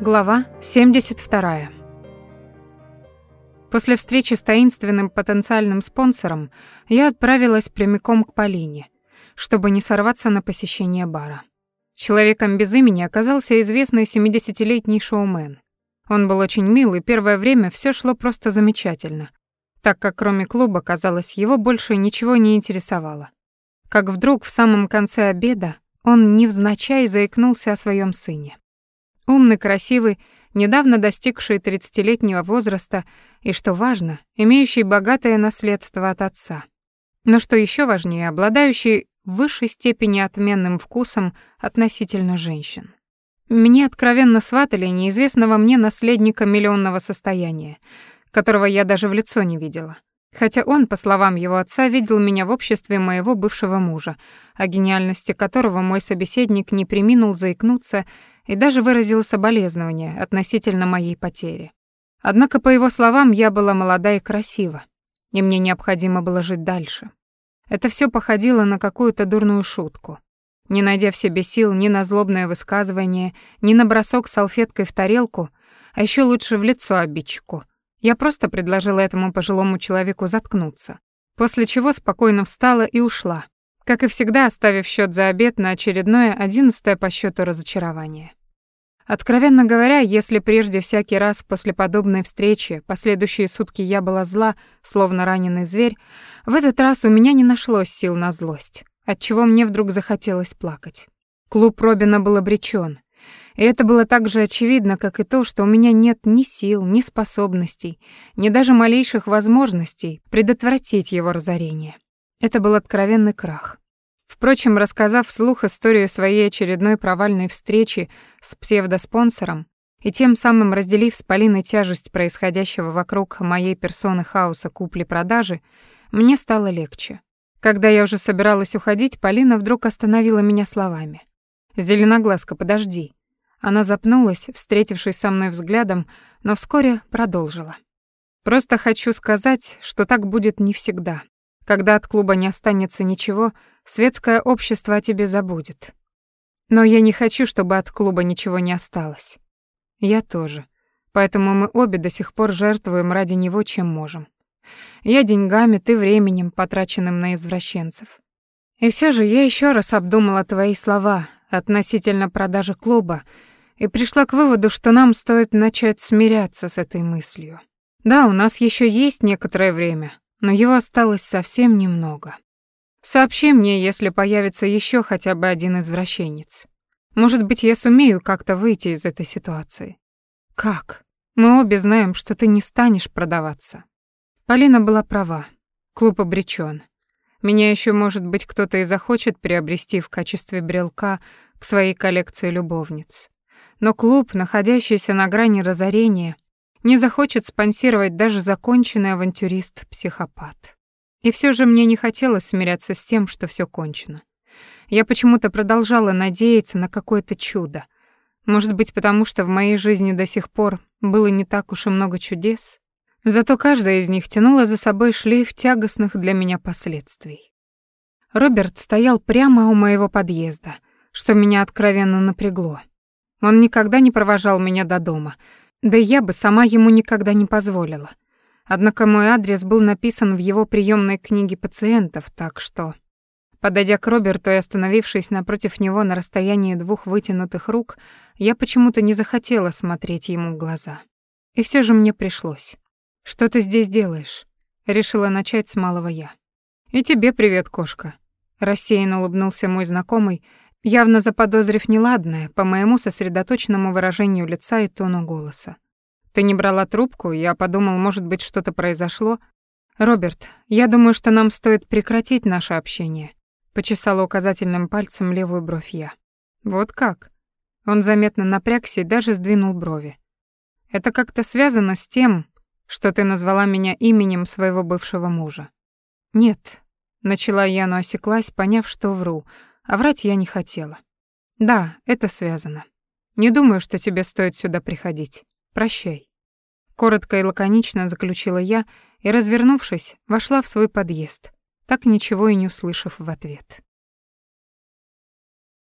Глава 72. После встречи с таинственным потенциальным спонсором я отправилась прямиком к Полине, чтобы не сорваться на посещение бара. Человеком без имени оказался известный 70-летний шоумен. Он был очень мил, и первое время все шло просто замечательно, так как кроме клуба, казалось, его больше ничего не интересовало. Как вдруг в самом конце обеда он невзначай заикнулся о своем сыне. Умный, красивый, недавно достигший 30-летнего возраста и, что важно, имеющий богатое наследство от отца. Но что еще важнее, обладающий в высшей степени отменным вкусом относительно женщин. Мне откровенно сватали неизвестного мне наследника миллионного состояния, которого я даже в лицо не видела. Хотя он, по словам его отца, видел меня в обществе моего бывшего мужа, о гениальности которого мой собеседник не приминул заикнуться и даже выразил соболезнование относительно моей потери. Однако, по его словам, я была молода и красива, и мне необходимо было жить дальше. Это все походило на какую-то дурную шутку. Не найдя в себе сил ни на злобное высказывание, ни на бросок салфеткой в тарелку, а еще лучше в лицо обидчику, я просто предложила этому пожилому человеку заткнуться, после чего спокойно встала и ушла, как и всегда оставив счет за обед на очередное одиннадцатое по счету разочарование. Откровенно говоря, если прежде всякий раз после подобной встречи последующие сутки я была зла, словно раненый зверь, в этот раз у меня не нашлось сил на злость, отчего мне вдруг захотелось плакать. Клуб Робина был обречен, и это было так же очевидно, как и то, что у меня нет ни сил, ни способностей, ни даже малейших возможностей предотвратить его разорение. Это был откровенный крах. Впрочем, рассказав вслух историю своей очередной провальной встречи с псевдоспонсором и тем самым разделив с Полиной тяжесть происходящего вокруг моей персоны хаоса купли-продажи, мне стало легче. Когда я уже собиралась уходить, Полина вдруг остановила меня словами. «Зеленоглазка, подожди. Она запнулась, встретившись со мной взглядом, но вскоре продолжила. «Просто хочу сказать, что так будет не всегда. Когда от клуба не останется ничего, светское общество о тебе забудет. Но я не хочу, чтобы от клуба ничего не осталось. Я тоже. Поэтому мы обе до сих пор жертвуем ради него, чем можем. Я деньгами, ты временем, потраченным на извращенцев. И все же я еще раз обдумала твои слова относительно продажи клуба и пришла к выводу, что нам стоит начать смиряться с этой мыслью. Да, у нас еще есть некоторое время, но его осталось совсем немного. Сообщи мне, если появится еще хотя бы один извращенец. Может быть, я сумею как-то выйти из этой ситуации. Как? Мы обе знаем, что ты не станешь продаваться. Полина была права. Клуб обречен. Меня еще, может быть, кто-то и захочет приобрести в качестве брелка к своей коллекции любовниц но клуб, находящийся на грани разорения, не захочет спонсировать даже законченный авантюрист-психопат. И все же мне не хотелось смиряться с тем, что все кончено. Я почему-то продолжала надеяться на какое-то чудо. Может быть, потому что в моей жизни до сих пор было не так уж и много чудес. Зато каждая из них тянула за собой шлейф тягостных для меня последствий. Роберт стоял прямо у моего подъезда, что меня откровенно напрягло. Он никогда не провожал меня до дома, да и я бы сама ему никогда не позволила. Однако мой адрес был написан в его приемной книге пациентов, так что... Подойдя к Роберту и остановившись напротив него на расстоянии двух вытянутых рук, я почему-то не захотела смотреть ему в глаза. И все же мне пришлось. «Что ты здесь делаешь?» — решила начать с малого я. «И тебе привет, кошка», — рассеянно улыбнулся мой знакомый, явно заподозрив неладное по моему сосредоточенному выражению лица и тону голоса. «Ты не брала трубку, я подумал, может быть, что-то произошло. Роберт, я думаю, что нам стоит прекратить наше общение», почесала указательным пальцем левую бровь я. «Вот как?» Он заметно напрягся и даже сдвинул брови. «Это как-то связано с тем, что ты назвала меня именем своего бывшего мужа». «Нет», — начала я, но осеклась, поняв, что вру, а врать я не хотела. Да, это связано. Не думаю, что тебе стоит сюда приходить. Прощай. Коротко и лаконично заключила я и, развернувшись, вошла в свой подъезд, так ничего и не услышав в ответ.